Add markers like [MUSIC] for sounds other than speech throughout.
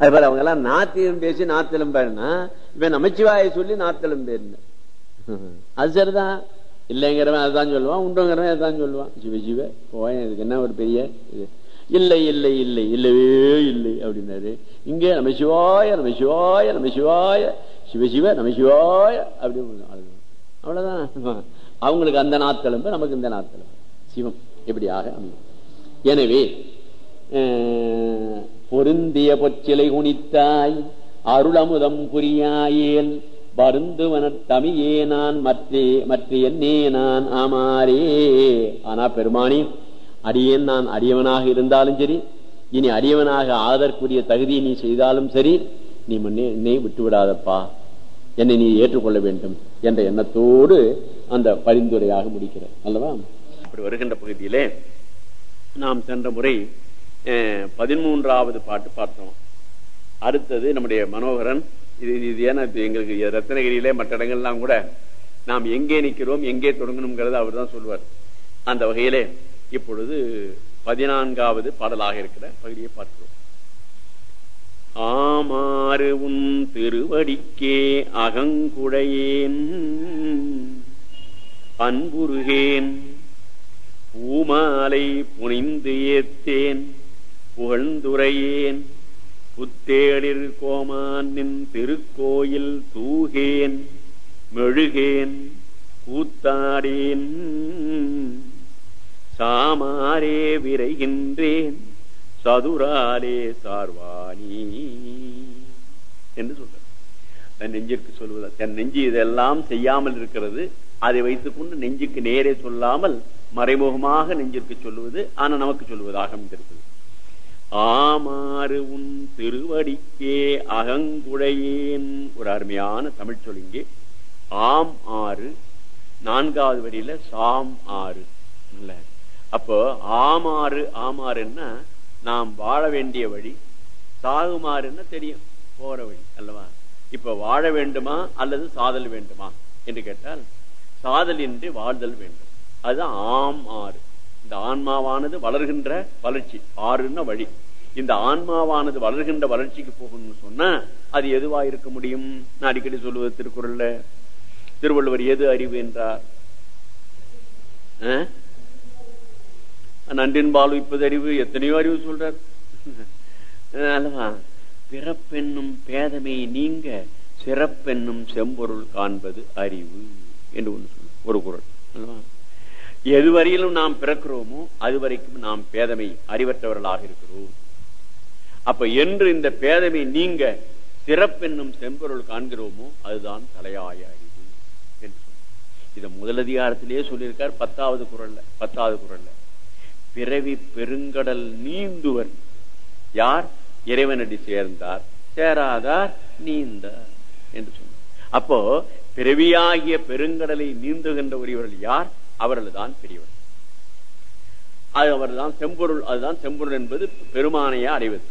அது போல அவங்க எல்லாம் நாத்திலும் பேசி நாத்திலும் பேருனா இவன் நமச்சிவாயை சொல்லி நாத்திலும் பேருன அது சரிதான் இல்லைங்கிறவன் அதுதான் சொல்லுவான் உண்டுங்கிறவன் அதுதான் சொல்லுவான். சிவ சிவ போயன் இதுக்கு என்ன ஒரு பெரிய இது? இல்லை இல்லை இல்லை இல்லவே இல்லை அப்படின்னாரு. இங்கே நம்ம சிவாய நம்ம சிவாய நம்ம சிவாய சிவ நம்ம சிவாய அப்படி அவ்வளவுதான். அவங்களுக்கு அந்த நாட்களும் நமக்கு இந்த நாட்களும் சிவம் எப்படியாக அமையும். எனவே பொருந்திய பொச்சிலை குனித்தாய் அருளமுதம் புரியாயேல் வருந்துவன தமியே நான் மற்றே மற்ற என்னே நான் ஆமாரே. ஆனா பெருமானி அடியேன் நான் அடியவனாக இருந்தாலும் சரி இனி அடியவனாக ஆதற்குரிய தகுதியை நீ செய்தாலும் சரி நீ முன்னே என்னை விட்டு விடாதப்பா என்னை நீ ஏற்றுக்கொள்ள வேண்டும் என்ற எண்ணத்தோடு அந்த பரிந்துரையாக முடிக்கிற அல்லவா? அப்படி வருகின்ற பகுதியிலே நாம் சென்ற முறை பதிமூன்றாவது பாட்டு பார்த்தோம். அடுத்தது நம்முடைய மனோகரன். இது இது ஏன்னா எங்களுக்கு ரத்னகிரியிலே மற்ற இடங்கள்லாம் கூட நாம் எங்கே நிற்கிறோம் எங்கே தொடங்கணுங்கிறத அவர் தான் சொல்லுவார். அந்த வகையிலே இப்பொழுது பதினான்காவது பாடலாக இருக்கிற பகுதியை பார்க்கிறோம். ஆமாறு உன் திருவடிக்கே அகங்குடையேன் அன்புருகேன் பூமாலை புனிந்து ஏத்தேன். புகழ்ந்துரையேன். புத்தேளிர் கோமானின் திருக்கோயில் தூகேன். மெழுகேன் கூத்தாடேன். சாமாரே விரைகின்றேன். சதுராலே சார்வாணி என்று சொல்ற தன் நெஞ்சிற்கு சொல்வதா தன் நெஞ்சு இதெல்லாம் செய்யாமல் இருக்கிறது. அதை வைத்துக் கொண்டு நெஞ்சுக்கு நேரே சொல்லாமல் மறைமுகமாக நெஞ்சிற்கு சொல்லுவது ஆனா நமக்கு சொல்வதாக அமைந்திருக்கிறது ஆமாறு உன் திருவடிக்கே அகங்குழையேன். ஒரு அருமையான தமிழ் சொல்லிங்கே ஆம் ஆறு நான்காவது வரியில சாம் ஆறு. இல்ல. அப்போ ஆமாறு ஆமாறுன்னா நாம் வாழ வேண்டிய வழி. சாகுமாறுன்னா தெரியும். போற வழி அல்லவா? இப்ப வாழ வேண்டுமா அல்லது சாதல் வேண்டுமா என்று கேட்டால் சாதல் இன்றி வாழ்தல் வேண்டும். அதுதான் ஆம் ஆறு. இந்த ஆன்மாவானது வளர்கின்ற வளர்ச்சி. ஆறுன்னா வழி. இந்த ஆன்மாவானது வளர்கின்ற வளர்ச்சிக்கு போகணும்னு சொன்னா அது எதுவா இருக்க முடியும்? நான் அடிக்கடி சொல்லுவது திருக்குறள்ல. திருவள்ளுவர் எது அறிவு என்றார்? நன்றின் பாலுவிப்பது அறிவு எத்தனையோ அறிவு சொல்றார். அல்லவா பிறப்பென்னும் பேதமை நீங்க சிறப்பென்னும் செம்பொருள் காண்பது அறிவு என்று ஒன்று சொல்ல ஒரு குரல். அல்லவா? எதுவரையிலும் நாம் பிறக்கிறோமோ அது வரைக்கும் நாம் பேதமை அறிவற்றவர்களாக இருக்கிறோம். அப்ப என்று இந்த பேதமை நீங்க சிறப்பென்னும் செம்பொருள் காண்கிறோமோ அதுதான் தலையாய அறிவு என்று இதை முதலதிகாரத்திலேயே சொல்லியிருக்கார் பத்தாவது குரல்ல பத்தாவது குரல்ல. பிறவி பெருங்கடல் நீந்துவர். யார்? இறைவனடி சேர்ந்தார். சேராதார் நீந்தார் என்று சொன்னார். அப்போ பிறவியாகிய பெருங்கடலை நீந்துகின்ற உரியவர்கள் யார்? அவர்கள் தான் பெரியவர் அது அவர்தான் செம்பொருள் அதுதான் செம்பொருள் என்பது பெருமானையா அடைவது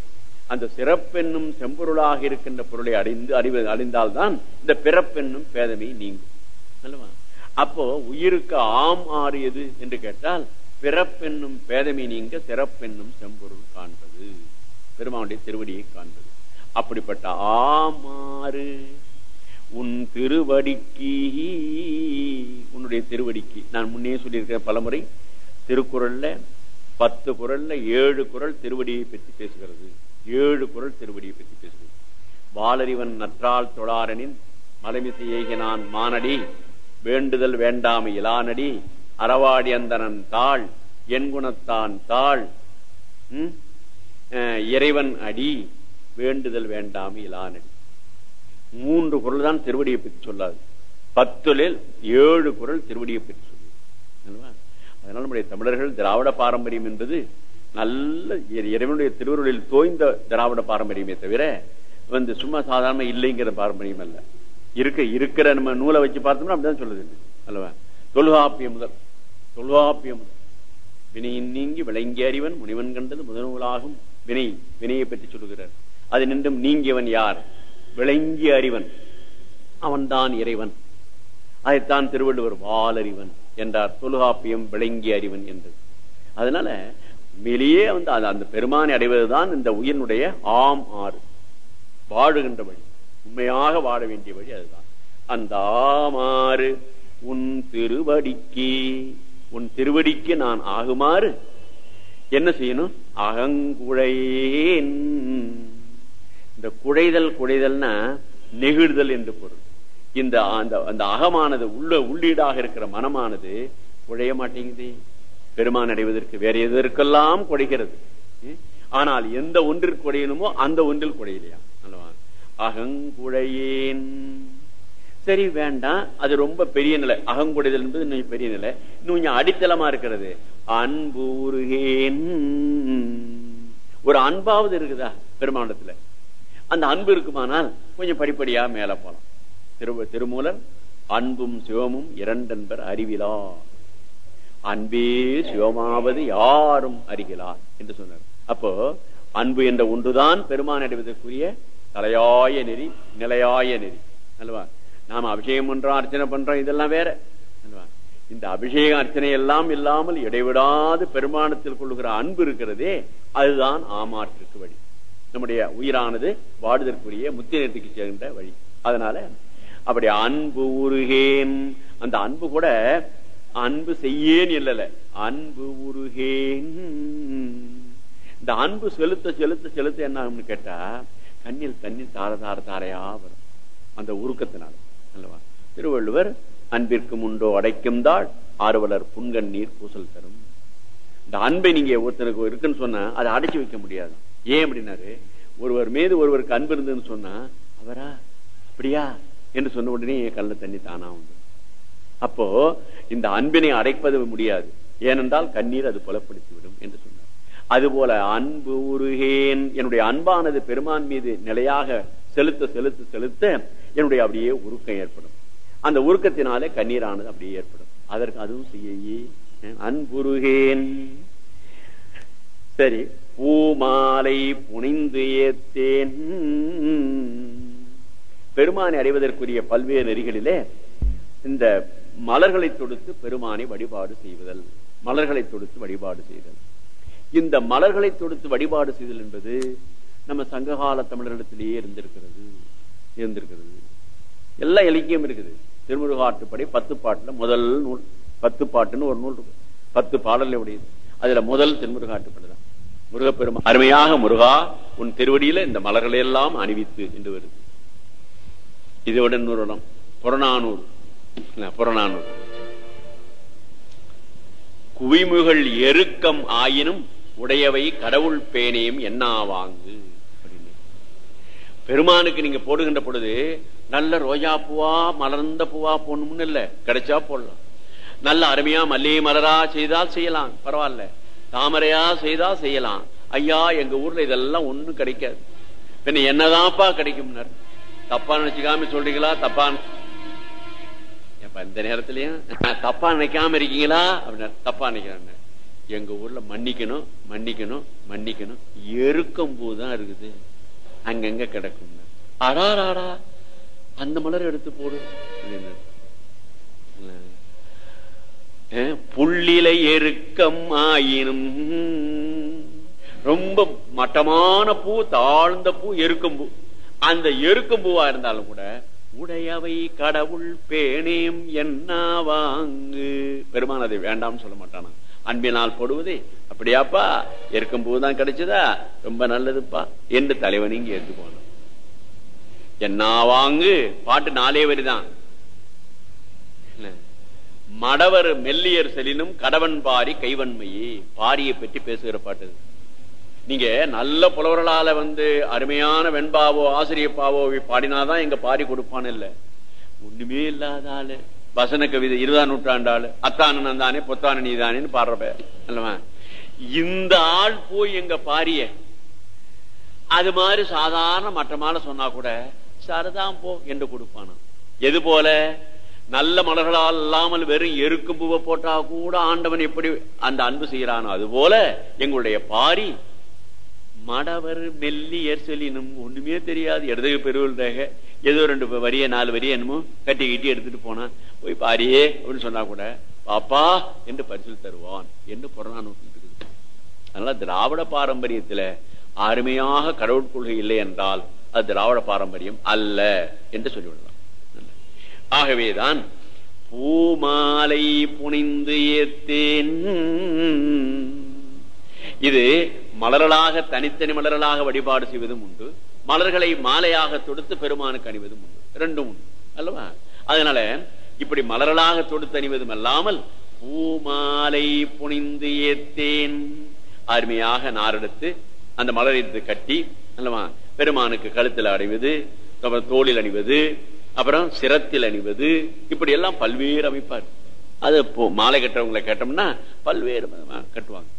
அந்த சிறப்பென்னும் செம்பொருளாக இருக்கின்ற பொருளை அடைந்து அறிவு அடைந்தால்தான் இந்த பிறப்பென்னும் பேதமை நீங்கும். அல்லவா? அப்போ உயிருக்கு ஆம் ஆறு எது என்று கேட்டால் பிறப்பென்னும் பேதமை நீங்க சிறப்பென்னும் செம்பொருள் காண்பது. பெருமானுடைய திருவடியை காண்பது. அப்படிப்பட்ட ஆமாறு உன் திருவடிக்கு உன்னுடைய திருவடிக்கு. நான் முன்னே சொல்லியிருக்கிறேன் பலமுறை திருக்குறள்ல பத்து குரல்ல ஏழு குரல் திருவடியை பற்றி பேசுகிறது. ஏழு குரல் திருவடியை பற்றி பேசுது வாலறிவன் நற்றால் தொழாரனின் மலைமிசை ஏகினான் மானடி வேண்டுதல் வேண்டாமை இலானடி அறவாடி அந்தனன் தாள் என் குணத்தான் தாள் இறைவன் அடி வேண்டுதல் வேண்டாமை இலானடி. மூன்று குரல் தான் திருவடியை பற்றி சொல்லாது. பத்துலில் ஏழு குரல் திருவடியை பற்றி சொல்லுது. அதனால நம்முடைய தமிழர்கள் திராவிட பாரம்பரியம் என்பது நல்ல இறைவனுடைய திருவருளில் தோய்ந்த திராவிட பாரம்பரியமே தவிர வந்து சும்மா சாதாரண இல்லைங்கிற பாரம்பரியம் அல்ல. இருக்க இருக்கிற நம்ம நூலை வச்சு பார்த்தோம்னா அப்படிதான் சொல்லுது அல்லவா? தொல்காப்பியம் முதல். தொல்காப்பியம் முதல். வினையின் நீங்கி விளங்கிய அறிவன் முனிவன் கண்டது முதல் நூலாகும் வினை வினையை பற்றி சொல்லுகிறார். அது நின்றும் நீங்கியவன் யார்? விளங்கிய அறிவன். அவன்தான் இறைவன். அதைத்தான் திருவள்ளுவர் வாலறிவன் என்றார். தொல்காப்பியம் விளங்கிய அறிவன் என்றது அதனால மேலேயே வந்து அந்த பெருமானை அடைவதுதான் இந்த உயிரினுடைய ஆம் ஆறு. வாழுகின்ற வழி. உண்மையாக வாழ வேண்டிய வழி அதுதான். அந்த ஆமாறு உன் திருவடிக்கு. உன் திருவடிக்கு நான் ஆகுமாறு என்ன செய்யணும்? அகங்குழையேன். இந்த குழைதல் குழைதல்னா நெகிழ்தல் என்று பொருள். இந்த அந்த அந்த அகமானது உள்ள உள்ளீடாக இருக்கிற மனமானது குழைய மாட்டேங்குது. பெருமான் அடைவதற்கு வேற எதற்கெல்லாம் குடைகிறது? ஆனால் எந்த ஒன்றில் குடையணுமோ அந்த ஒன்றில் குடையிலையா? அல்லவா? அகங்குழையேன் சரி வேண்டாம். அது ரொம்ப பெரிய நிலை. அகங்குடைதல் என்பது இன்னும் பெரிய நிலை. இன்னும் கொஞ்சம் அடித்தளமா இருக்கிறது. அன்பூருகேன் ஒரு அன்பாவது இருக்குதா பெருமாண்டத்துல அந்த அன்பு இருக்குமானால் கொஞ்சம் படிப்படியா மேல போலாம் திரு திருமூலர் அன்பும் சிவமும் இரண்டென்பர் அறிவிலா. அன்பே சிவமாவது யாரும் அறிகிறார் என்று சொன்னார். அப்போ அன்பு என்ற ஒன்றுதான் பெருமான் அடைவதற்குரிய தலையாய நெறி நிலையாய நெறி. அல்லவா? நாம அபிஷேகம் பண்றோம் அர்ச்சனை பண்றோம் இதெல்லாம் வேற. அல்லவா? இந்த அபிஷேக அர்ச்சனை எல்லாம் இல்லாமல் இடைவிடாது பெருமானத்தில் கொள்ளுகிற அன்பு இருக்கிறதே அதுதான் ஆமாற்றிற்கு வழி. நம்முடைய உயிரானது வாடுதற்குரிய முத்தினத்துக்கு சேர்ந்த வழி. அதனால அப்படி அன்பு உருகேன் அந்த அன்பு கூட அன்பு செய்யேன் இல்லல. அன்பு உருகேன். இந்த அன்பு செலுத்த செலுத்த செலுத்த என்ன ஆகும்னு கேட்டா கண்ணில் தண்ணீர் தார தார தாரையா வரும். அந்த உருக்கத்தினால. அல்லவா? திருவள்ளுவர் அன்பிற்கு முண்டோ அடைக்கும் தாள் ஆர்வலர் புன்கண்ணீர் பூசல் தரும். இந்த அன்பை நீங்க ஒருத்தனுக்கு இருக்குன்னு சொன்னா அதை அடைச்சி வைக்க முடியாது. ஏன் அப்படின்னாரு? ஒருவர் மீது ஒருவருக்கு அன்பு இருந்ததுன்னு சொன்னா அவரா? அப்படியா? என்று சொன்ன உடனே என் கல்ல தண்ணி தானா உண்டு அப்போ இந்த அன்பினை அடைப்பது முடியாது. ஏனென்றால் கண்ணீர் அது புலப்படுத்திவிடும் என்று சொன்னார். அதுபோல அன்பு உருகேன். என்னுடைய அன்பானது பெருமான் மீது நிலையாக செலுத்த செலுத்த செலுத்த என்னுடைய அப்படியே உருக்கம் ஏற்படும். அந்த உருக்கத்தினாலே கண்ணீரானது அப்படியே ஏற்படும். அதற்கு அதுவும் செய்ய அன்புருகேன். சரி பூமாலை புனிந்து ஏத்தேன். பெருமானை அடைவதற்குரிய பல்வேறு நெறிகளிலே இந்த மலர்களை தொடுத்து பெருமானை வழிபாடு செய்வதல் மலர்களை தொடுத்து வழிபாடு செய்தல். இந்த மலர்களை தொடுத்து வழிபாடு செய்தல் என்பது நம்ம சங்ககால தமிழரிடத்திலேயே இருந்திருக்கிறது இருந்திருக்கிறது. எல்லா இலக்கியம் இருக்குது. திருமுருகாட்டுப்படை பத்து பாட்டுல முதல் நூல் பத்து பாட்டுன்னு ஒரு நூல் இருக்கு. பத்து பாடல் உடையது அதுல முதல் திருமுருகாட்டுப்படை தான் முருகப்பெருமா அருமையாக முருகா உன் திருவடியில இந்த மலர்களை எல்லாம் அணிவித்து என்று வருது. இதோட இன்னொரு புறநானூறு. புறநானூறு? குவிமுகள் எருக்கம் ஆயினும் உடையவை கடவுள் பேனையும் என்ன வாங்கு? பெருமானுக்கு நீங்க போடுகின்ற பொழுது நல்ல ரோஜா பூவா மலர்ந்த பூவா போடணும்னு இல்ல. கிடைச்சா போடலாம். நல்ல அருமையா மல்லிகை மலரா செய்தால் செய்யலாம். பரவாயில்ல. தாமரையா செய்தா செய்யலாம். ஐயா எங்க ஊர்ல இதெல்லாம் ஒண்ணும் கிடைக்காது. பின்ன என்னதான்ப்பா கிடைக்கும் தப்பா நினைச்சுக்காம சொல்றீங்களா? தப்பா இந்த நேரத்திலயும் [LAUGHS] தப்பா நினைக்காம இருக்கீங்களா? அப்படின்னா தப்பா நினைக்கிறாங்க. எங்க ஊர்ல மன்னிக்கணும் மன்னிக்கணும் மன்னிக்கணும். எருக்கம் பூ இருக்குது. அங்கங்க கிடக்கும். அடாராடா அந்த மலர் எடுத்து போடு. புள்ளில எருக்கம் ஆயினும் ரொம்ப மட்டமான பூ தாழ்ந்த பூ எருக்கம் பூ. அந்த எருக்கம் பூவா இருந்தாலும் கூட உடையவை கடவுள் பேணேம் என்ன வாங்கு. பெருமான் அதை வேண்டாம்னு சொல்ல மாட்டானா? அன்பினால் போடுவதே. அப்படியாப்பா? இருக்கும் போதுதான் கிடைச்சதா? ரொம்ப நல்லதுப்பா. என்று தலைவன் இங்க எடுத்து போனோம் என்ன வாங்கு? பாட்டு நாலே வரிதான் மடவர் மெல்லியர் செலினும் கடவன் பாரி கைவன்மையே. பாரியை பற்றி பேசுகிற பாட்டு நீங்க நல்ல புலவர்களால வந்து அருமையான வெண்பாவோ ஆசிரியப்பாவோ பாடினாதான் எங்க பாடி கொடுப்பான்னு இல்ல. ஒண்ணுமே இல்லாத ஆளு. வசன கவிதை இருபதாம் நூற்றாண்டாள். அத்தானன் தானே பொத்தான நீதானேன்னு பாடுறப்ப அல்லவா? இந்த ஆள் போய் எங்க பாரிய அது மாதிரி சாதாரண மற்றமால சொன்னா கூட சரிதான் போ என்று கொடுப்பானா? எது போல? நல்ல மலர்களால் இல்லாமல் வெறும் எருக்கும் பூவை போட்டா கூட ஆண்டவன் எப்படி அந்த அன்பு செய்யறானோ அது போல எங்களுடைய பாரி மடவர் மெல்லியர் சொல்லினும் ஒண்ணுமே தெரியாது. இடதுக்கு பெருவல் ஏதோ ரெண்டு வரிய நாலு வரிய என்னமோ கட்டி கட்டி எடுத்துட்டு போனா போய் பாரியே அப்படின்னு சொன்னா கூட பாப்பா என்று பரிசில் தருவான்? என்று புறநானூற்று இருக்குது. அதனால திராவிட பாரம்பரியத்துல அருமையாக கடவுள் கொள்கை இல்லை என்றால் அது திராவிட பாரம்பரியம் அல்ல என்று சொல்லிவிடலாம். ஆகவேதான் பூமாலை புனிந்து ஏத்தேன். இது மலர்களாக தனித்தனி மலர்களாக வழிபாடு செய்வதும் உண்டு. மலர்களை மாலையாக தொடுத்து பெருமானுக்கு அணிவதும் உண்டு. ரெண்டும் உண்டு. அல்லவா? அதனால இப்படி மலர்களாக தொடுத்து அணிவதும் அல்லாமல் பூமாலை புனிந்து ஏத்தேன். அருமையாக நாரெடுத்து அந்த மலரை கட்டி அல்லவா? பெருமானுக்கு கழுத்தில் அணிவது அப்புறம் தோளில் அணிவது அப்புறம் சிரத்தில் அணிவது இப்படி எல்லாம் பல்வேறு அமைப்பார். அது மாலை கட்டுறவங்களை கேட்டோம்னா பல்வேறு கட்டுவாங்க.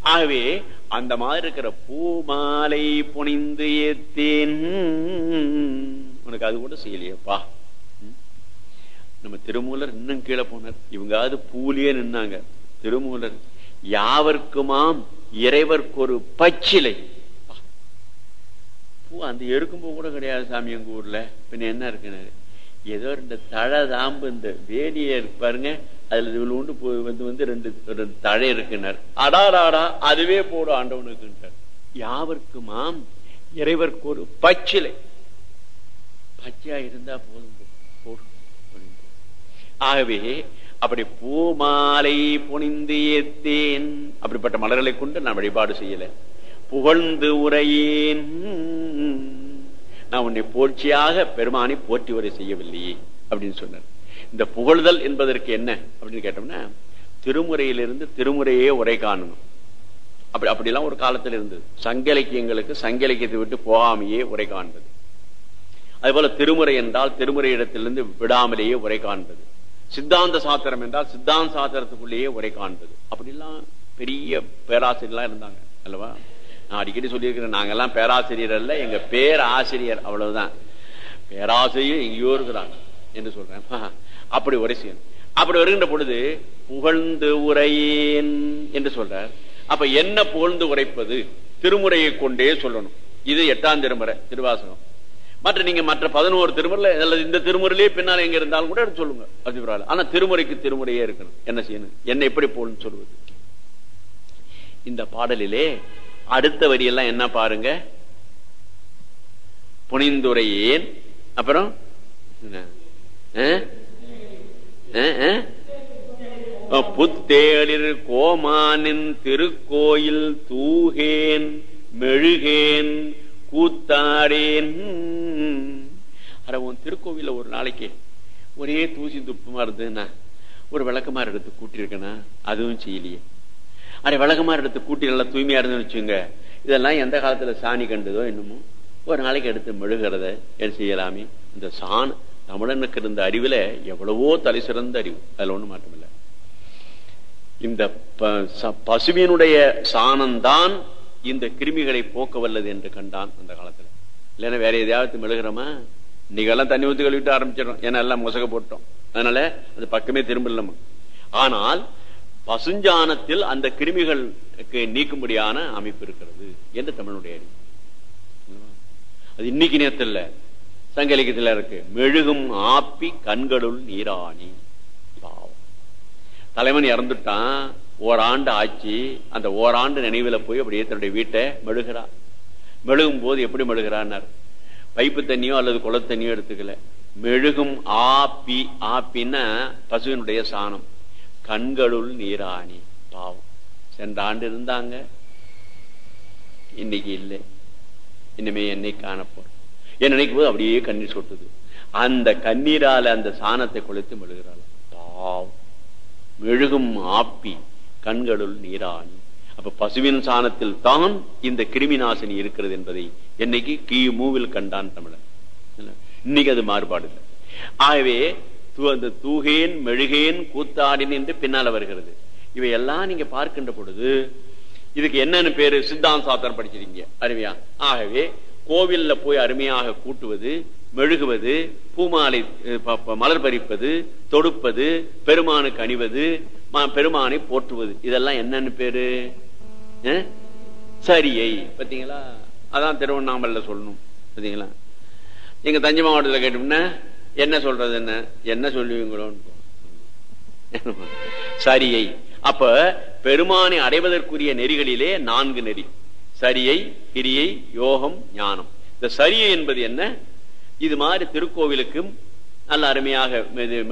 ஆகவே அந்த மாதிரி இருக்கிற பூ மாலை புனிந்து ஏத்தேன். உனக்கு அது கூட செய்யலையப்பா. நம்ம திருமூலர் இன்னும் கீழே போனார். இவங்காவது பூலியே நின்னாங்க. திருமூலர் யாவர்க்குமாம் இறைவர்க்கு ஒரு பச்சிலை. பூ. அந்த எருக்கும் பூ கூட கிடையாது சாமி எங்க ஊர்ல. பின்ன என்ன இருக்குனாரு ஏதோ ரெண்டு தழை தாம்பு இந்த வேலியை பாருங்க. அதுல இவ்வளவு உண்டு வந்து வந்து ரெண்டு ரெண்டு தழை இருக்குனார் அடாடாடா அதுவே போடும் ஆண்டவனுக்குன்றார். யாவர்க்குமாம் இறைவர்க்கு ஒரு பச்சிலை. பச்சையா இருந்தா போதும் போடும் ஆகவே அப்படி பூமாலை புனிந்து ஏத்தேன். அப்படிப்பட்ட மலர்களை கொண்டு நான் வழிபாடு செய்யல. புகழ்ந்து உரையேன். நான் உன்னை போட்சியாக பெருமானை போற்றி உரை செய்யவில்லையே அப்படின்னு சொன்னார். இந்த புகழ்தல் என்பதற்கு என்ன அப்படின்னு கேட்டோம்னா திருமுறையிலிருந்து திருமுறையே உரை காணணும். அப்படி அப்படிலாம் ஒரு காலத்தில் இருந்தது. சங்க இலக்கியங்களுக்கு சங்க இலக்கியத்தை விட்டு போகாமையே உரை காண்பது. அதுபோல திருமுறை என்றால் திருமுறை இடத்திலிருந்து விடாமலேயே உரை காண்பது. சித்தாந்த சாத்திரம் என்றால் சித்தாந்த சாத்திரத்துக்குள்ளேயே உரை காண்பது. அப்படிலாம் பெரிய பேராசிரியர்லாம் இருந்தாங்க அல்லவா? நான் அடிக்கடி சொல்லியிருக்கிறேன் நாங்கெல்லாம் பேராசிரியர் அல்ல எங்க பேராசிரியர் அவ்வளவுதான். பேராசிரியர் எங்கேயோ இருக்கிறாங்க என்று சொல்றேன். அப்படி உரை செய்யணும் அப்படி வருகின்ற பொழுது புகழ்ந்து உரையேன் என்று சொல்றார். அப்ப என்ன புகழ்ந்து உரைப்பது? திருமுறையை கொண்டே சொல்லணும். இது எட்டாம் திருமுறை திருவாசகம். மற்ற நீங்க மற்ற பதினோரு திருமுறை அல்லது இந்த திருமுறையிலேயே பின்னால் எங்க இருந்தாலும் கூட சொல்லுங்க அது ஆனா திருமுறைக்கு திருமுறையே இருக்கணும். என்ன செய்யணும்? என்ன எப்படி போகணும்னு சொல்வது? இந்த பாடலிலே அடுத்த வரியெல்லாம் என்ன பாருங்க? புனிந்துரையேன். அப்புறம்? புத்தேளிர் கோமானின் திருக்கோயில் தூகேன் மெழுகேன் கூத்தாடேன். அட உன் திருக்கோவில ஒரு நாளைக்கு ஒரே தூசி துப்புமா இருந்ததுன்னா ஒரு விளக்கமாறு எடுத்து கூட்டியிருக்கனா? அதுவும் செய்யலையே. அரை விளக்கமாறு எடுத்து கூட்டி நல்லா தூய்மையா இருந்துன்னு வச்சுங்க இதெல்லாம் எந்த காலத்துல சாணி கண்டதோ என்னமோ. ஒரு நாளைக்கு எடுத்து மெழுகிறத என்ன செய்யலாமே? இந்த சாணம். தமிழனுக்கு இருந்த அறிவுல எவ்வளவோ தலை சிறந்த அறிவு. அதுல ஒண்ணு மாற்றமில்லை இந்த பசுவினுடைய சாணம்தான் இந்த கிருமிகளை போக்க வல்லது என்று கண்டான் அந்த காலத்துல. இல்லைன்னா வேற எதையாவது மெழுகிறோமா? இன்னைக்கெல்லாம் தண்ணி ஊத்தி கழுவிட்டு ஆரம்பிச்சிடும் ஏன்னா எல்லாம் முசக போட்டோம். அதனால அது பக்கமே திரும்பல ஆனால் பசுஞ்சானத்தில் அந்த கிருமிகளுக்கு நீக்கும்படியான அமைப்பு இருக்கிறது என்று தமிழனுடைய அறிவு. அது இன்னைக்கு நேரத்தில் சங்க இலக்கியத்தில் இருக்கு. மெழுகும் ஆப்பி கண்களுள் நீராணி. பாவம். தலைவன் இறந்துட்டான். ஓராண்டு ஆச்சு. அந்த ஓராண்டு நினைவுல போய் அப்படியே தன்னுடைய வீட்டை மெழுகிறான் மெழுகும் போது எப்படி மெழுகிறான்னார். பைப்பு தண்ணியோ அல்லது குள தண்ணியோ எடுத்துக்கல. மெழுகும் ஆப்பி ஆப்பின்னா பசுவினுடைய சாணம். கண்களுள் நீராணி. பாவம். சென்ற ஆண்டு இருந்தாங்க. இன்னைக்கு இல்லை. இனிமே என்னை காணப்போறோம். நினைக்கும் போது அப்படியே கண்ணீர் சொட்டுது. அந்த கண்ணீரால அந்த சாணத்தை கொளுத்து மெழுகிறாள். பாவம் மெழுகும் ஆப்பி கண்களுள் நீராணி அப்ப பசுவின் சாணத்தில் தான் இந்த கிருமி நாசினி இருக்கிறது என்பதை என்னைக்கு கீ மூவில் கண்டான் தமிழன். இன்னைக்கு அது மாறுபாடு இல்லை. ஆகவே அந்த தூகேன் மெழுகேன் கூத்தாடின் என்று பின்னால வருகிறது. இவையெல்லாம் நீங்க பார்க்கின்ற பொழுது இதுக்கு என்னன்னு பேரு? சித்தாந்த சாத்திரம் படிச்சிருக்கீங்க. அருமையா? ஆகவே கோவில்ல போய் அருமையாக கூட்டுவது மெழுகுவது பூமாலை மலர் பறிப்பது தொடுப்பது பெருமானுக்கு அணிவது பெருமானை போற்றுவது. இதெல்லாம் என்னன்னு பேரு? சரியை. பாத்தீங்களா? அதான் திருவண்ணாமலையில சொல்லணும். பாத்தீங்களா? நீங்க தஞ்சை மாவட்டத்தில் கேட்டோம்னா என்ன சொல்றது என்ன? என்ன சொல்லுவீங்களோன்னு சரியை. அப்ப பெருமானை அடைவதற்குரிய நெறிகளிலே நான்கு நெறி. சரியை கிரியை யோகம் ஞானம். இந்த சரியை என்பது என்ன? இது மாதிரி திருக்கோவிலுக்கும் நல்ல அருமையாக இது-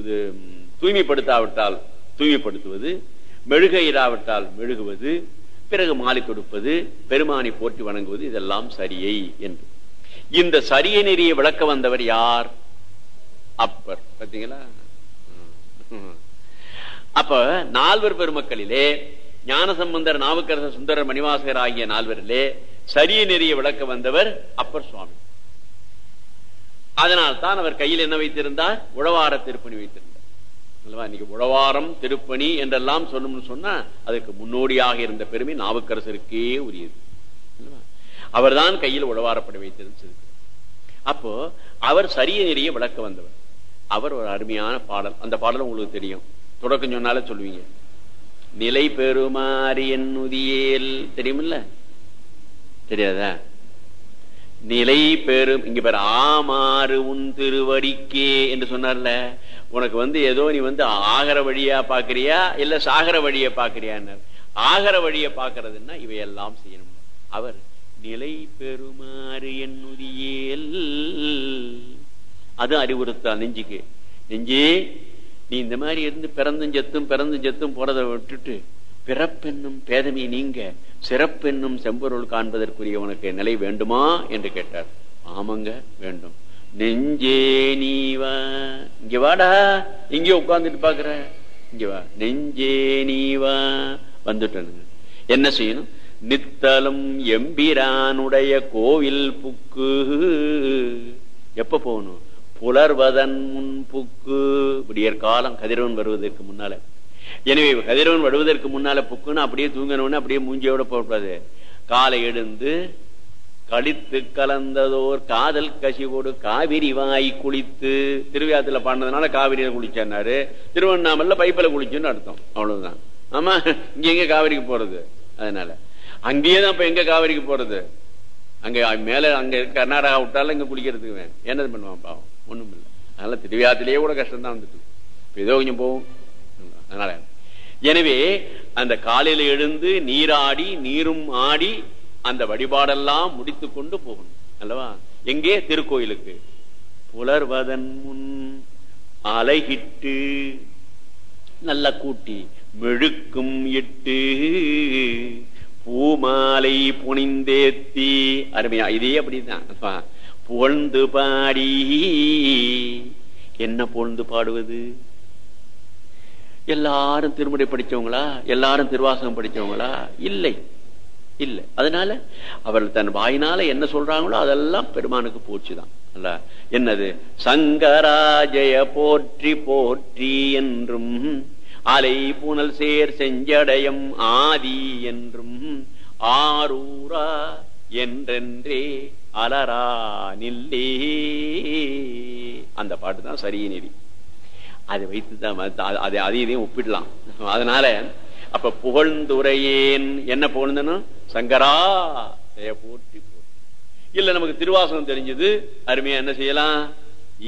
இது தூய்மைப்படுத்தாவிட்டால் தூய்மைப்படுத்துவது மெழுகையிடாவிட்டால் மெழுகுவது பிறகு மாலை கொடுப்பது பெருமானை போற்றி வணங்குவது இதெல்லாம் சரியை என்று. இந்த சரியை நெறியை விளக்க வந்தவர் யார்? அப்பர். பார்த்தீங்களா அப்ப நால்வர் பெருமக்களிலே ஞானசம்பந்தர் நாவுக்கரசர் சுந்தரர் மணிவாசகர் ஆகிய நால்வரிலே சரிய நெறிய விளக்க வந்தவர் அப்பர் சுவாமி. அதனால் தான் அவர் கையில் என்ன வைத்திருந்தார்? உழவார திருப்பணி வைத்திருந்தார். இன்னைக்கு உழவாரம் திருப்பணி என்றெல்லாம் சொல்லணும்னு சொன்னா அதுக்கு முன்னோடியாக இருந்த பெருமை நாவுக்கரசருக்கே உரியது. அவர் அவர்தான் கையில் உழவாரப்படி வைத்திருந்தது அப்போ அவர் சரிய நெறிய விளக்க வந்தவர். அவர் ஒரு அருமையான பாடல். அந்த பாடல் உங்களுக்கு தெரியும். தொடக்கம் சொன்னாலே சொல்லுவீங்க. நிலை பெறுமாறு என் உதியேல். தெரியுமில்ல? தெரியாதா? நிலை பெறும் இங்க பேர் ஆமாறு உன் திருவடிக்கே என்று சொன்னார்ல. உனக்கு வந்து ஏதோ நீ வந்து ஆகர வழியா பாக்குறியா இல்ல சாகர வழியை பாக்குறியான்னு ஆகர வழியை பாக்குறதுன்னா இவையெல்லாம் செய்யணும். அவர் நிலை பெறுமாறு என்னுதியேல் அது அறிவுறுத்தா நெஞ்சுக்கு. நெஞ்சே நீ இந்த மாதிரி இருந்து பிறந்தும் செத்தும் பிறந்தும் செத்தும் போறதை விட்டுட்டு பிறப்பென்னும் பேதமை நீங்க சிறப்பென்னும் செம்பொருள் காண்பதற்குரிய உனக்கு நிலை வேண்டுமா என்று கேட்டார். ஆமாங்க வேண்டும். நெஞ்சே நீவா. இங்க வாடா இங்கே உட்கார்ந்துட்டு பாக்குற. இங்க வா. நெஞ்சே நீவா. வந்துட்டனுங்க. என்ன செய்யணும்? நித்தலும் எம்பிரானுடைய கோவில் புக்கு. எப்ப போகணும்? புலர்வதன் முன் புக்கு. விடியற் காலம் கதிரவன் வருவதற்கு முன்னால. எனவே கதிரவன் வருவதற்கு முன்னால புக்குன்னு அப்படியே தூங்கணும்னு அப்படியே மூஞ்சியோட போகக்கூடாது. காலை எழுந்து கழித்து கலந்ததோர் காதல் கசிவோடு காவிரி வாய் குளித்து திருவிழாத்துல பாடினதுனால காவிரியில குளிச்சாரு திருவண்ணாமல்ல பைப்பில குளிச்சுன்னு அர்த்தம். அவ்வளவுதான். ஆமா இங்க எங்க காவிரிக்கு போறது? அதனால. அங்கேயே தான் இப்ப எங்க காவிரிக்கு போறது? அங்க மேல அங்க கர்நாடகா விட்டாலும் இங்க குளிக்கிறதுக்கு என்ன என்னது பண்ணுவான் பாவம்? ஒண்ணும் இல்லை அதனால திருவிழாத்திலேயே கூட கஷ்டம் தான் வந்துட்டு இப்ப ஏதோ கொஞ்சம் போகும் அதனால எனவே அந்த காலையில் எழுந்து நீராடி நீரும் ஆடி அந்த வழிபாடெல்லாம் முடித்து கொண்டு போகணும். அல்லவா? எங்கே? திருக்கோயிலுக்கு. புலர்வதன் முன் அலைகிட்டு நல்ல கூட்டி மெழுக்கும் இட்டு பூமாலை புனிந்தேத்தி. அருமையா? இதே அப்படிதான். அப்பா. புகழ்ந்து பாடி. என்ன புகழ்ந்து பாடுவது? எல்லாரும் திருமுறை படிச்சவங்களா? எல்லாரும் திருவாசகம் படிச்சவங்களா? இல்லை. இல்லை. அதனால அவர்கள் தன் வாயினால என்ன சொல்றாங்களோ அதெல்லாம் பெருமானுக்கு போச்சுதான். அல்ல. என்னது? சங்கராஜய போற்றி போற்றி என்றும் அலை புனல் சேர் செஞ்சடயம் ஆதி என்றும் ஆரூரா என்றென்றே அலரா நில்லே. அந்த பாட்டு தான் சரியே நெறி அதை வைத்து தான் அதை அதையும் இதையும் ஒப்பிடலாம். அதனால அப்ப புகழ்ந்துரையேன். என்ன புகழ்ந்தனும் சங்கரா ஜெய போற்றி இல்ல நமக்கு திருவாசகம் தெரிஞ்சது. அருமையா என்ன செய்யலாம்?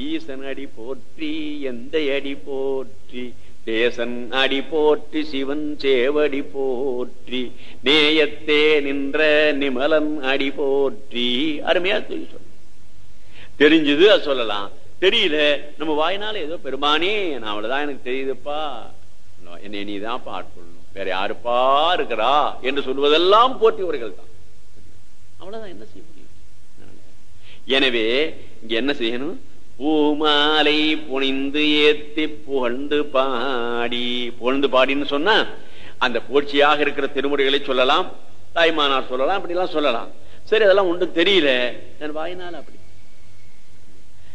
ஈசன் அடி போற்றி எந்த அடி போற்றி. தேசன் அடி போற்றி சிவன் சேவடி போற்றி. நேயத்தே நின்ற நிமலன் அடி போற்றி. அருமையா சொல்லி சொல்ல. தெரிஞ்சது அது சொல்லலாம். தெரியல நம்ம வாயினால ஏதோ பெருமானே நான் அவ்வளவுதான் எனக்கு தெரியுதுப்பா. என்னை நீதான் ஆட்கொள்ளணும் வேற யாருப்பா இருக்கிறா என்று சொல்வதெல்லாம் போற்றியவர்கள் தான். அவ்வளவுதான் என்ன செய்ய முடியும்? எனவே இங்க என்ன செய்யணும்? பூமாலை புனிந்து ஏத்தி புகழ்ந்து பாடி. புகழ்ந்து பாடின்னு சொன்னா அந்த போட்சியாக இருக்கிற திருமுறைகளை சொல்லலாம் தாய்மானார் சொல்லலாம் அப்படி எல்லாம் சொல்லலாம். சரி அதெல்லாம் ஒன்றும் தெரியல. என் வாயினால அப்படி.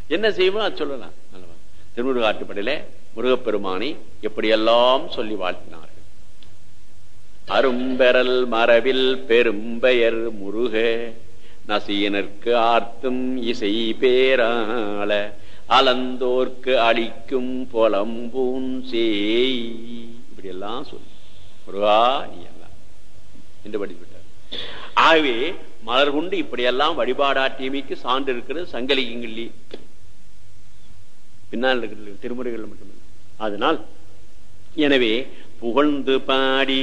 என்ன செய்வோம் அது சொல்லலாம். திருமுருகாட்டுப்படையில முருகப்பெருமானை எப்படியெல்லாம் சொல்லி வாழ்த்தினார்கள்? அரும்பெறல் மரபில் பெரும்பெயர் முருக நசீனர்க்கு ஆர்த்தும் இசை பேரால அலந்தோர்க்கு அழிக்கும் புலம்பூன் சேய். இப்படி எல்லாம் சொல்லு. முருகா நீ எல்லாம். என்று படித்துவிட்டார் ஆகவே மலர் கொண்டு இப்படியெல்லாம் வழிபாடாட்டியமைக்கு சான்று இருக்கிறது சங்கலிங்கல்லி பின்னால் இருக்கிறது திருமுறைகள் மட்டுமில்லை. அதனால் எனவே புகழ்ந்து பாடி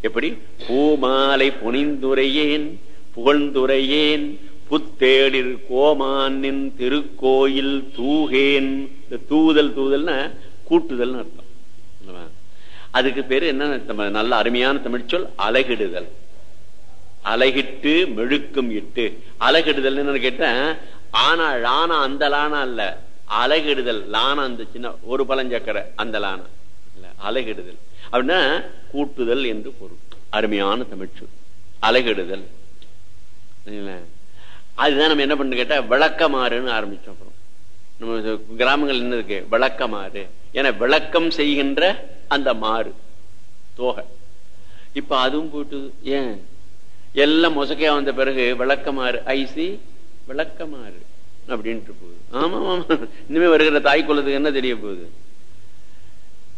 எப்படி? பூமாலை புனிந்துரையேன். புகழ்ந்துரையேன். புத்தேடிர் கோமானின் திருக்கோயில் தூகேன். இந்த தூதல் தூதல்னா கூட்டுதல்னு அர்த்தம். அதுக்கு பேரு என்ன நல்ல அருமையான தமிழ் சொல் அலகிடுதல். அலகிட்டு மெழுக்கும் இட்டு. அலகிடுதல் என்னன்னு கேட்டேன் ஆனா லானா அந்த லானா இல்ல அலகிடுதல் லானா அந்த சின்ன ஒரு பழஞ்சக்கரை அந்த லானா இல்ல அலகிடுதல். அப்படின்னா கூட்டுதல் என்று பொருள். அருமையான தமிழ்ச்சொல் அலகிடுதல். அதுதான் நம்ம என்ன பண்ணு கேட்டா விளக்கமாறுன்னு ஆரம்பிச்சோம் அப்புறம். நம்ம கிராமங்கள் என்ன இருக்கு? விளக்கமாறு. ஏன்னா விளக்கம் செய்கின்ற அந்த மாறு. தோகை. இப்ப அதுவும் போட்டு ஏன்? எல்லாம் மொசக்கையா வந்த பிறகு விளக்கமாறு ஐசி விளக்கமாறு அப்படின்ட்டு போகுது. ஆமா ஆமா இனிமே வருகிற தாய் குலத்துக்கு என்ன தெரிய போகுது?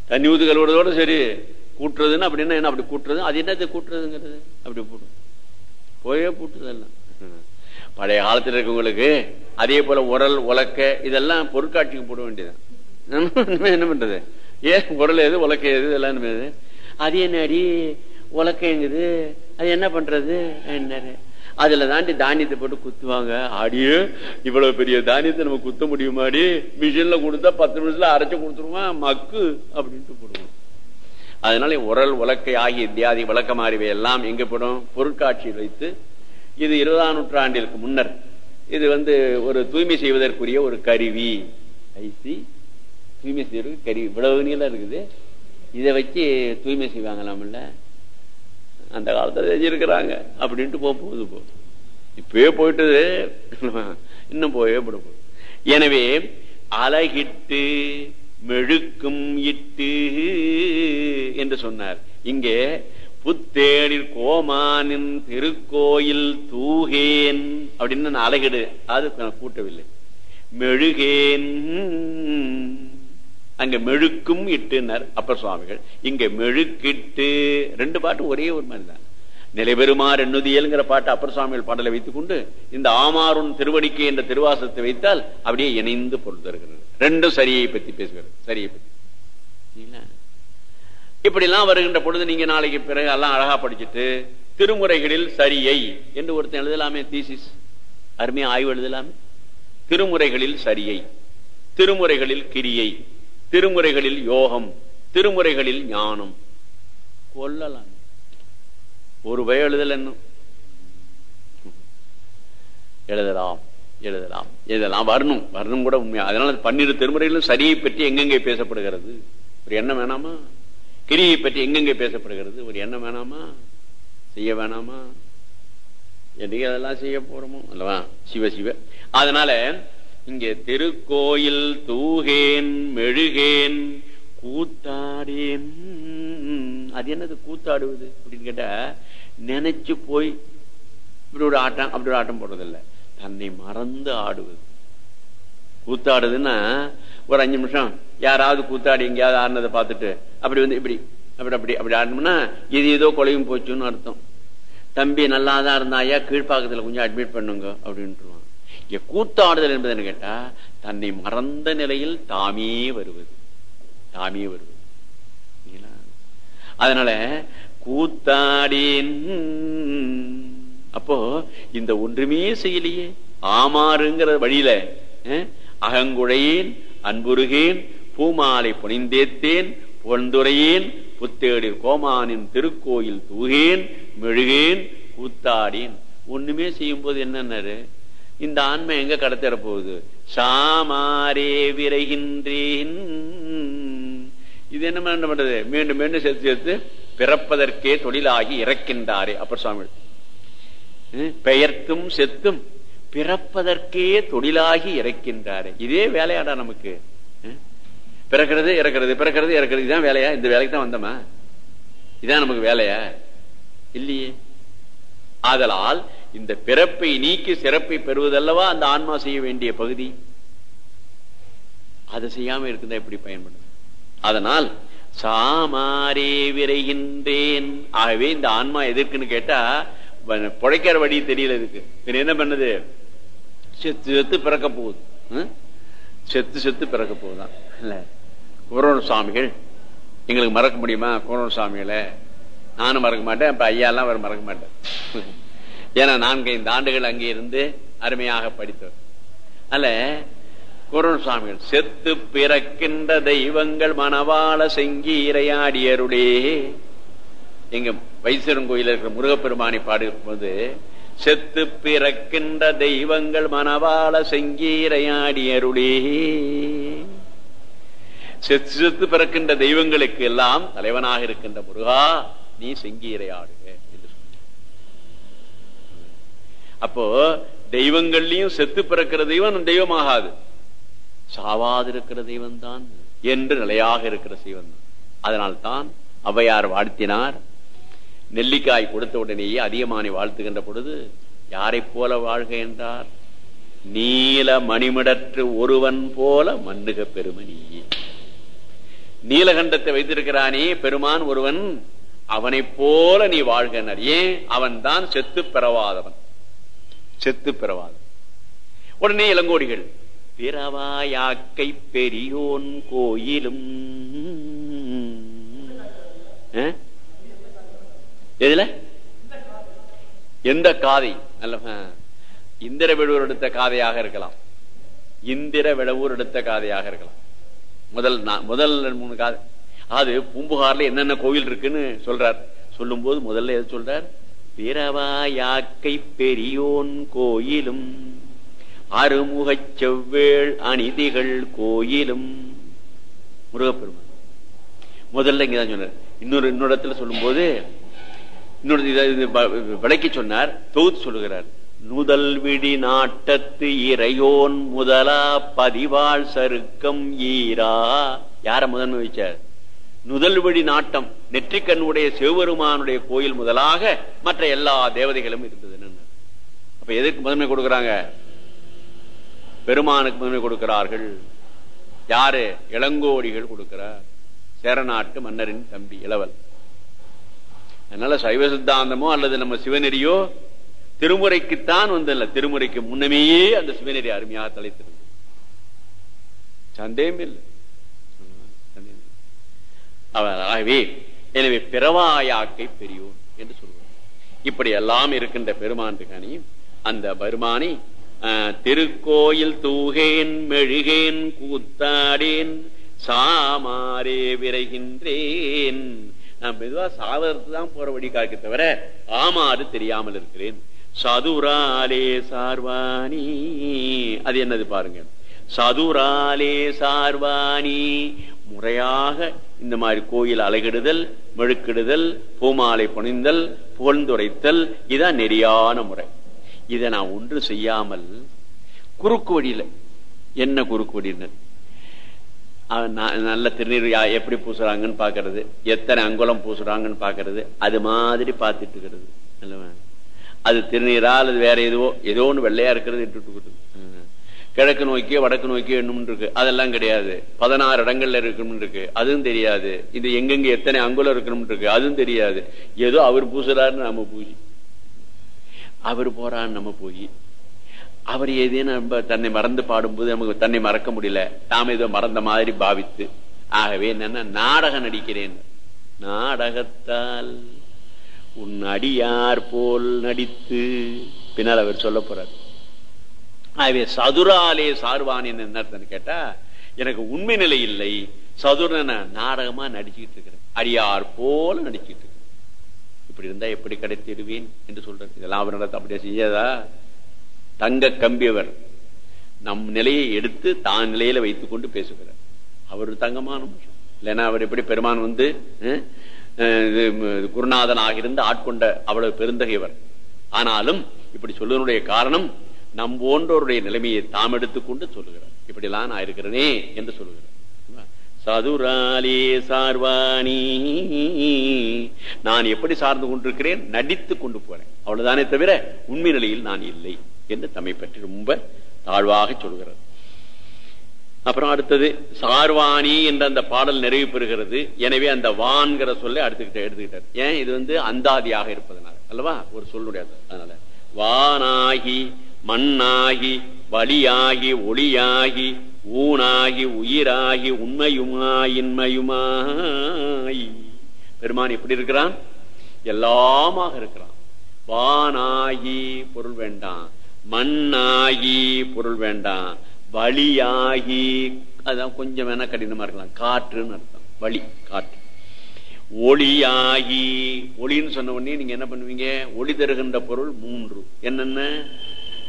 தண்ணி கழுவுறதோட சரி கூட்டுறதுன்னு அப்படின்னா என்ன? அப்படி கூட்டுறது. அது என்னது கூட்டுறதுங்கிறது? அப்படி போடும். போயே போட்டுதெல்லாம் பழைய காலத்துல இருக்கவங்களுக்கு அதே போல உரல் உலக்க இதெல்லாம் பொருட்காட்சிக்கு போட வேண்டியதுதான். நம்ம என்ன பண்றது? ஏன் உரல் எது உலக்க எது இதெல்லாம் என்ன அது என்னடி? உலக்கங்குது அது என்ன பண்றது? என்ன? அதுல தாண்டி தானியத்தை போட்டு குத்துவாங்க. ஆடியே இவ்வளவு பெரிய தானியத்தை நம்ம குத்த முடியுமாடி? மிஷின்ல கொடுத்தா பத்து நிமிஷத்துல அரைச்சு கொடுத்துருவான் மக்கு அப்படின்ட்டு போடுவோம். அதனால உரல் உலக்கை ஆகிய இத்தியாதி விளக்கமாறிவை எல்லாம் எங்க போடும்? பொருட்காட்சியில் வைத்து இது இருபதாம் நூற்றாண்டிற்கு முன்னர். இது வந்து ஒரு தூய்மை செய்வதற்குரிய ஒரு கருவி. ஐசி தூய்மை செய்வதற்கு கருவி. இவ்வளவு நீளம் இருக்குது. இதை வச்சு தூய்மை செய்வாங்களாம்ல? அந்த காலத்துல செஞ்சிருக்கிறாங்க. அப்படின்ட்டு போக போகுது போ. இப்பவே போயிட்டு இன்னும் போயே போட போகுது எனவே அழகிட்டு மெழுக்கும் இட்டு என்று சொன்னார். இங்கே புத்தேடில் கோமானின் திருக்கோயில் தூகேன் அப்படின்னு நான் அழகிடு. அது நான் கூட்டவில்லை. மெழுகேன். அங்க மெழுக்கும் இட்டுனர் அப்பர் சுவாமிகள். இங்க மெழுக்கிட்டு ரெண்டு பாட்டு ஒரே ஒரு மாதிரி தான் நிலைபெறுமாறு எண்ணுதியல்ங்கிற பாட்டு அப்பர் சுவாமிகள் பாடலை வைத்துக் கொண்டு இந்த ஆமாருன் திருவடிக்கை என்ற திருவாசத்தை வைத்தால் அப்படியே இணைந்து பொருள் தருகிறது. ரெண்டும் சரியை பத்தி பேசுகிறது. சரியை பத்தி இப்படி எல்லாம் வருகின்ற பொழுது நீங்க நாளைக்கு பிறகு எல்லாம் அழகா படிச்சுட்டு திருமுறைகளில் சரியை என்று ஒருத்தன் எழுதலாமே தீசிஸ் அருமையா ஆய்வு எழுதலாமே. திருமுறைகளில் சரியை திருமுறைகளில் கிரியை திருமுறைகளில் யோகம் திருமுறைகளில் ஞானம். கொல்லலாம். ஒரு பய எழுதல் என்ன எழுதலாம் எழுதலாம் எழுதலாம் வரணும் வரணும் கூட உண்மையா. அதனால பன்னிரு திருமுறைகளும் சரியை பற்றி எங்கெங்கே பேசப்படுகிறது? ஒரு எண்ணம் வேணாமா? கிரியை பற்றி எங்கெங்கே பேசப்படுகிறது? ஒரு எண்ணம் வேணாமா? செய்ய வேணாமா? என்னைக்கு அதெல்லாம் செய்ய போறோமோ? அல்லவா? சிவ சிவ. அதனால இங்க திருக்கோயில் தூகேன் மெழுகேன் கூத்தாடேன். அது என்னது கூத்தாடுவது அப்படின்னு கேட்டா நினைச்சு போய் இப்படி ஒரு ஆட்டம் அப்படி ஒரு ஆட்டம் போடுறதில்ல. தன்னை மறந்து ஆடுவது. கூத்தாடுதுன்னா ஒரு அஞ்சு நிமிஷம் யாராவது கூத்தாடி எங்கேயாவது ஆடினதை பார்த்துட்டு அப்படி வந்து இப்படி அப்படி அப்படி அப்படி ஆடணும்னா இது ஏதோ கொலையும் போச்சுன்னு அர்த்தம். தம்பி நல்லா தான் இருந்தாயா கீழ்ப்பாக்கத்தில் கொஞ்சம் அட்மிட் பண்ணுங்க அப்படின்ட்டுருவான். இங்கே கூத்தாடுதல் என்பது என்ன கேட்டா தன்னை மறந்த நிலையில் தாமே வருவது. தாமே வருவது. அதனால கூத்தாடின் அப்போ இந்த ஒன்றுமே செய்யலையே. ஆமாறுங்கிற வழியில அகங்குழையேன் அன்புருகேன் பூமாலை புனிந்தேத்தேன் பொன்துரையேன் புத்தேடில் கோமானின் திருக்கோயில் தூகேன் மெழுகேன் கூத்தாடேன். ஒண்ணுமே செய்யும் போது என்னன்னாரு? இந்த ஆன்மை எங்க கடத்திட போகுது சாமாரே விரைகின்றேன். இது என்ன பண்ண பண்றது? மீண்டும் மீண்டும் சேர்த்து சேர்த்து பிறப்பதற்கே தொழிலாகி இறக்கின்றாரே அப்பர் சுவாமி பெயர்த்தும் செத்தும் பிறப்பதற்கே தொழிலாகி இறக்கின்றாரு. இதே வேலையாடா நமக்கு. பிறக்கிறது இறக்கிறது பிறக்கிறது இறக்கிறது. இதுதான் வேலையா? இந்த வேலைக்கு தான் வந்தோமா? இதுதான் நமக்கு வேலையா? இல்லையே. ஆதலால் இந்த பிறப்பை நீக்கி சிறப்பை பெறுவதல்லவா அந்த ஆன்மா செய்ய வேண்டிய பகுதி? அதை செய்யாம இருக்குதா எப்படி பயன்படும் அதனால் சாமாரே விரைகின்றேன். ஆகவே இந்த ஆன்மா எதற்குன்னு கேட்டா வ- பிழைக்கிற வழி தெரியல இதுக்கு. என்ன பண்ணுது? செத்து செத்து பிறக்க போகுது. ம்? செத்து செத்து பிறக்க போகுதான் இல்ல. குரோண சுவாமிகள் எங்களுக்கு மறக்க முடியுமா? குரோண சுவாமிகளை. நானும் மறக்க மாட்டேன் அப்ப ஐயாலாம் அவர் மறக்க மாட்டேன். ஏன்னா நான்கு ஐந்து ஆண்டுகள் அங்கே இருந்து அருமையாக படித்தவர். அல்ல குரல் சுவாமிகள் செத்து பிறக்கின்ற தெய்வங்கள் மணவாள செங்கீரையாடியருளே எங்க வைசரங்கோயில் இருக்கிற முருகப்பெருமானை பாடும்போது செத்து பிறக்கின்ற தெய்வங்கள் மணவாள செங்கீரையாடியருளே செத்து செத்து பிறக்கின்ற தெய்வங்களுக்கு எல்லாம் தலைவனாக இருக்கின்ற முருகா நீ செங்கீரையாடுக என்று அப்போ தெய்வங்கள்லயும் செத்து பிறக்கிற தெய்வம் தெய்வமாகாது. சாவாதிருக்கிற தெய்வம் தான் என்று நிலையாக இருக்கிற சிவன் தான் அதனால்தான் ஔவையார் வாழ்த்தினார் நெல்லிக்காய் கொடுத்த உடனேயே அதிகமானை வாழ்த்துகின்ற பொழுது யாரைப் போல வாழ்க என்றார்? நீல மணிமிடற்று ஒருவன் போல மன்னுக பெருமணியே நீலகண்டத்தை வைத்திருக்கிறானே பெருமான் ஒருவன் அவனைப் போல நீ வாழ்கனர் ஏன்? அவன் தான் செத்து பெறவாதவன். செத்து பெறவாதவன். உடனே இளங்கோடிகள் பிறவாயாக்கை பெரியோன் கோயிலும் அஹ்? எதுல? எந்த காதை? அல்ல இந்திர விடவூர் எடுத்த காதையாக இருக்கலாம். இந்திர விடவூர் எடுத்த காதையாக இருக்கலாம். முதல் முதல் மூணு காதை. அது பூம்புகார்ல என்னென்ன கோயில் இருக்குன்னு சொல்றார். சொல்லும் போது முதல்ல எது சொல்றார்? பிறவாயாக்கை பெரியோன் கோயிலும் அருமுகச் செவ்வேள் அநீதிகள் கோயிலும். முருகப்பெருமான். முதல்ல இங்கதான் சொன்னார். இன்னொரு இன்னொரு இடத்துல சொல்லும்போது விளக்கி சொன்னார். தொகுத்து சொல்லுகிறார். நுதல் விடி நாட்டத்து இறையோன் முதலா பதிவாள் சருக்கம் ஈரா. யார முதன்மை வச்சார்? நுதல்வெடி நாட்டம் நெற்றிக்கண்ணுடைய சிவபெருமானுடைய கோயில் முதலாக மற்ற எல்லா தேவதைகளும் இருந்தது அப்ப எதுக்கு முதன்மை கொடுக்கிறாங்க? பெருமானுக்கு முதன்மை கொடுக்கிறார்கள். யாரு? இளங்கோடிகள் கொடுக்கிறார். சேரநாட்டு மன்னரின் தம்பி இளவல். அதனால சைவ சித்தாந்தமோ அல்லது நம்ம சிவநெறியோ திருமுறைக்குத்தான் வந்தல்ல. திருமுறைக்கு முன்னமேயே அந்த சிவநெறி அருமையாக தலைத்திருந்தது. சந்தேகம் இல்லை. ஆகவே எனவே பிறவாயாக்கை பெரியோன் என்று சொல்வார் இப்படி எல்லாம் இருக்கின்ற பெருமான் அந்த பெருமானை திருக்கோயில் தூகேன் மெழுகேன் கூத்தாடேன் சாமாரே விரைகின்றேன். நான் மெதுவா சாதகத்துக்கு தான் போற வழி காக்க தவிர ஆமாறு தெரியாமல் இருக்கிறேன். சதுராலே சார்வாணி. அது என்னது பாருங்க. சதுராலே சார்வாணி. முறையாக இந்த மாதிரி கோயில் அலைகிடுதல் மெழுக்கிடுதல் பூமாலை புனிந்தல் புகழ்ந்துரைத்தல் இதான் நெறியான முறை. இதை நான் ஒன்று செய்யாமல் குறுக்கு வழியில என்ன குறுக்கு வழியினர் நல்ல திருநீர் எப்படி பூசுறாங்கன்னு பாக்குறது எத்தனை அங்குலம் பூசுறாங்கன்னு பாக்குறது அது மாதிரி பார்த்துட்டு இருக்கிறது. அது திருநீரா அல்லது வேற எதுவோ ஏதோ ஒன்று வெள்ளையா இருக்கிறது இட்டுட்டு கிழக்கு நோக்கியோ வடக்கு நோக்கியோ என்னும் இருக்கு. அதெல்லாம் கிடையாது. பதினாறு இடங்கள்ல இருக்கணும் இருக்கு. அதுவும் தெரியாது. இது எங்கெங்க எத்தனை அங்குலம் இருக்கணும் இருக்கு. அதுவும் தெரியாது. ஏதோ அவர் பூசுறாருன்னு நம்ம பூஜி அவர் போறான்னு நம்ம போய் அவர் ஏதேனும் நம்ம தன்னை மறந்து பாடும்போது நமக்கு தன்னை மறக்க முடியல. தாம் ஏதோ மறந்த மாதிரி பாவித்து. ஆகவே என்னன்னா நாடகம் நடிக்கிறேன். நாடகத்தால் உன் அடியார் போல் நடித்து பின்னால் அவர் சொல்ல போறார். ஆகவே சதுராலே சார்வான் என்ன அர்த்தம்னு கேட்டா எனக்கு உண்மை நிலை இல்லை. சதுரன நாடகமா நடிச்சுக்கிட்டு இருக்கிறேன். அடியார் போல நடிச்சுட்டு இருக்கிறேன். இப்படி இருந்தா எப்படி கிடைத்திடுவேன் என்று சொல்றேன் இதெல்லாம் அவர் நடத்த அப்படியே செய்யாதா? தங்க கம்பியவர். நம் நிலையை எடுத்து தான் நிலையில வைத்துக் கொண்டு பேசுகிறார். அவர் தங்கமான மனுஷன். இல்லைன்னா அவர் எப்படி பெருமான் வந்து இது, குருநாதனாக இருந்து ஆட்கொண்ட அவ்வளவு பெருந்தகைவர். ஆனாலும் இப்படி சொல்லுவதனுடைய காரணம் நம் போன்றோருடைய நிலைமையை தாம் எடுத்துக்கொண்டு சொல்லுகிறார். இப்படிலாம் நான் இருக்கிறேனே என்று சொல்லுகிறார். சதுராலே சார்வாணி. நான் எப்படி சார்ந்து கொண்டிருக்கிறேன்? நடித்து கொண்டு போறேன். அவ்வளவுதானே தவிர உண்மை நிலையில் நான் இல்லை. என்று தம்மை பற்றி ரொம்ப தாழ்வாக சொல்கிறது. அப்புறம் அடுத்தது சார்வாணி என்ற அந்த பாடல் நிறைவு பெறுகிறது. எனவே அந்த வான்கிற சொல்லை அடுத்துக்கிட்ட எடுத்துக்கிட்டார். ஏன்? இது வந்து அந்தாதியாக இருப்பதனால. அல்லவா? ஒரு சொல்லுடைய அதனால வானாகி மண்ணாகி வழியாகி ஒளியாகி ஊனாகி உயிராகி உண்மையுமா இன்மையுமாய். பெருமான் எப்படி இருக்கிறான்? எல்லாமாக இருக்கிறான். வானாகி பொருள் வேண்டாம். மண்ணாகி பொருள் வேண்டாம் வழியாகி அதான் கொஞ்சம் வேணா கடினமா இருக்கலாம். காற்றுன்னு அர்த்தம். வழி காற்று. ஒளியாகி ஒளின்னு சொன்ன உடனே நீங்க என்ன பண்ணுவீங்க? ஒளி தருகின்ற பொருள் மூன்று. என்னென்ன?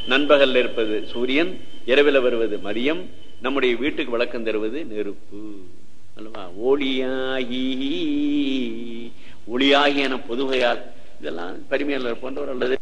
நண்பகல்ல இருப்பது சூரியன் இரவில் வருவது மதியம் நம்முடைய வீட்டுக்கு விளக்கம் தருவது நெருப்பு. அல்லவா? ஒளியாகி ஒளியாகி என பொதுவையால் இதெல்லாம் பரிமையாளர் போன்றவர் அல்லது